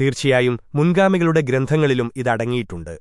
തീർച്ചയായും മുൻഗാമികളുടെ ഗ്രന്ഥങ്ങളിലും ഇതടങ്ങിയിട്ടുണ്ട്